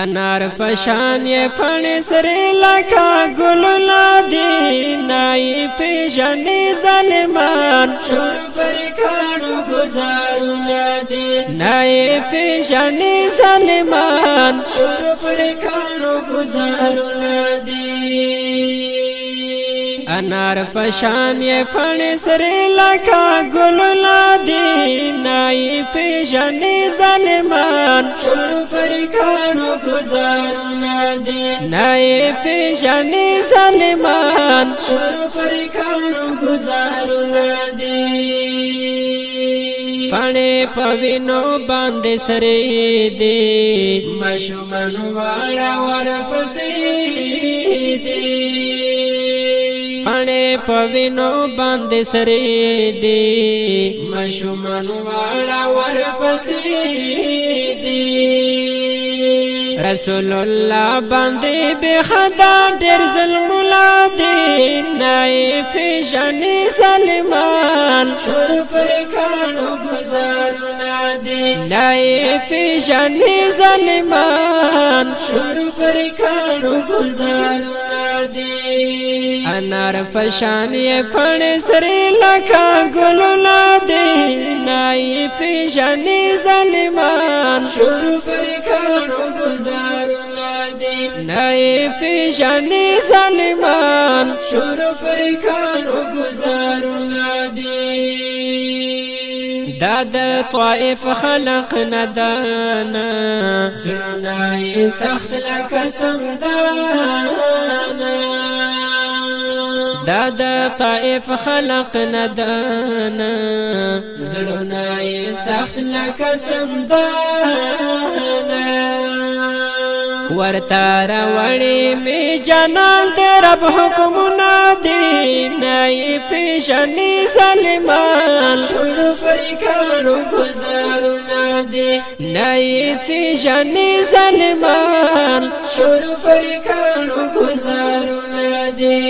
انار پشان یې پڼې سرې لکه ګلونه دي نای پیژنې ظالمان شور پر کاڼو ګزارونه دي نای پیژنې ظالمان شور پر کاڼو ګزارونه دي انار پشان یې پڼې سرې لکه ګلونه دي پیژنې ظالمان شروع پر کانو گزارونه دي نه پیژنې ظالمان شروع پر کانو گزارونه دي فړې پوینو باندې سرې دي مشمن واړه ورفسې دي اړې پوینو باندې سرې دي مشمن واړه ورپسې دي رسول الله باندې به خدا ډېر زلملا دي نائب شان سلمان شور پر کانو گزار لای فیشن ظالمان شروع پر کانو گزارنا دی انار فشان یې پړ سره لکا ګلونا دی لای فیشن ظالمان شروع پر کانو گزارنا دی لای فیشن ظالمان شروع پر کانو گزارنا د طائف خلق ندانا زړونه سخت لکه سمدانا دا د طائف خلق ندانا زړونه یې سخت لکه سمدانا ورته راوړې مې جانان د رب حکمونه دي پیشنی سلمان شروع پریکانو گزارونا دی نئی پیشنی سلمان شروع پریکانو گزارونا دی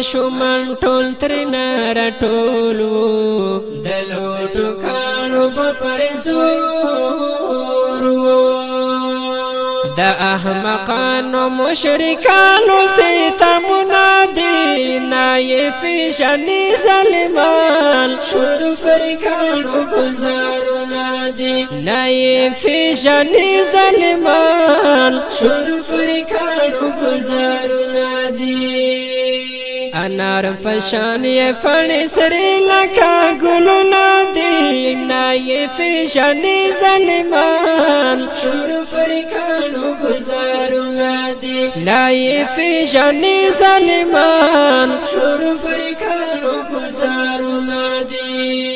ماشومان ټول تر نار ټولو د لوټو کانو پر زور د احمقانو مشرکانو ستمنا دی نایف شنی ظالمان شروع پر کانو گزارنا دی نایف شنی ظالمان شروع پر کانو گزارنا دی انار فشان یې فړې سرې لکه ګلونه دي نه یې فشان ظالمان شور پر کانو گزارونه دي نه یې فشان ظالمان شور پر کانو گزارونه دي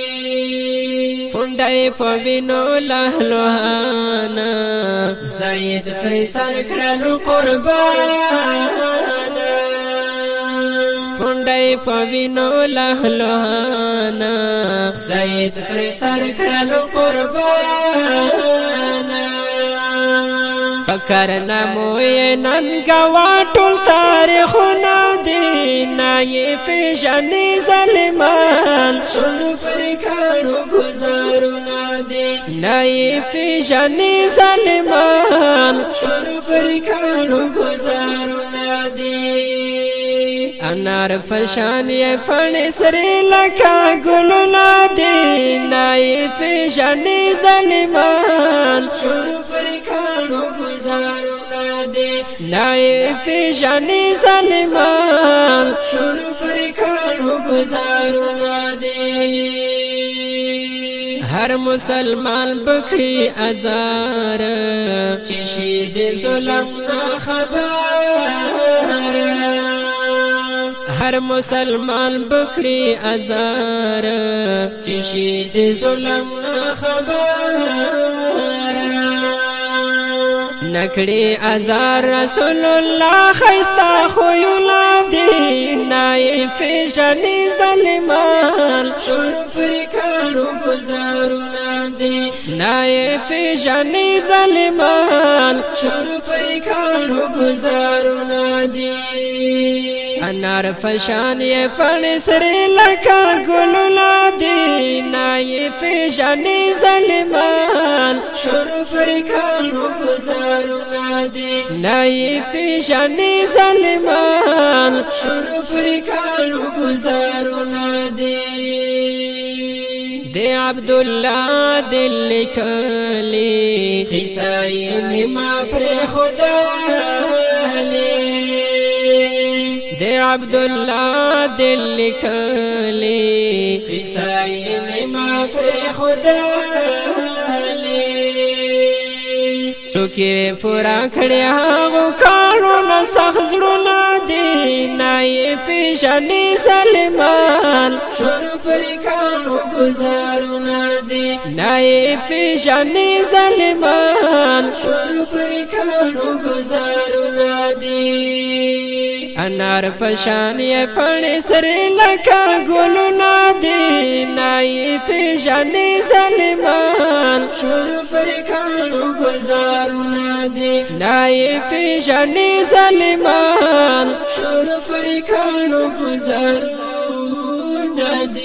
ډای په وینو لهلوهانا زید فیصل کړه قربان غونډې پوینو لهلوانا زید پر سر کړلو قربان فکر نمو نن گوا ټول تاریخونه دی نای فشن ظالمان شروع پر کړو گزارونه دی نای فشن ظالمان شروع پر کړو گزارونه انار فشان یې فړې سرې لکه ګلونه دي نای فشانې ظالمان شروع پر کانو گزارونه دي نای فشانې ظالمان شروع پر کانو گزارونه دي هر مسلمان بکړي ازار چې شي د ظلم خبر هر مسلمان بکړي ازار چې شي د ظلم خبر نکړي ازار رسول الله خيستا خو یولادي نای فشن ظالمان شور پر کړو گزارو دی نای فیشنی ظلمان شروع پی کانو گزارو نادی انار فشانی فن سری لکا گلو لادی نای فیشنی ظلمان شروع پی کانو گزارو نادی نای فیشنی ظلمان شروع پی کانو گزارو نادی عبد الله دل کلی قصای مما پر خدا لی د عبد الله دل کلی قصای مما پر خدا لی څوک پورا کړیا وکړو نو سخ زړونه پیشنی سلمان شروع پری کانو گزارو نادی نائی پیشنی سلمان شروع پری کانو گزارو نادی انار پشان یې پړې سرې لکه ګلونه دي نای پېژانې ظالمان شروع پر کړو گزارونه دي نای پېژانې ظالمان شروع پر کړو گزارونه دي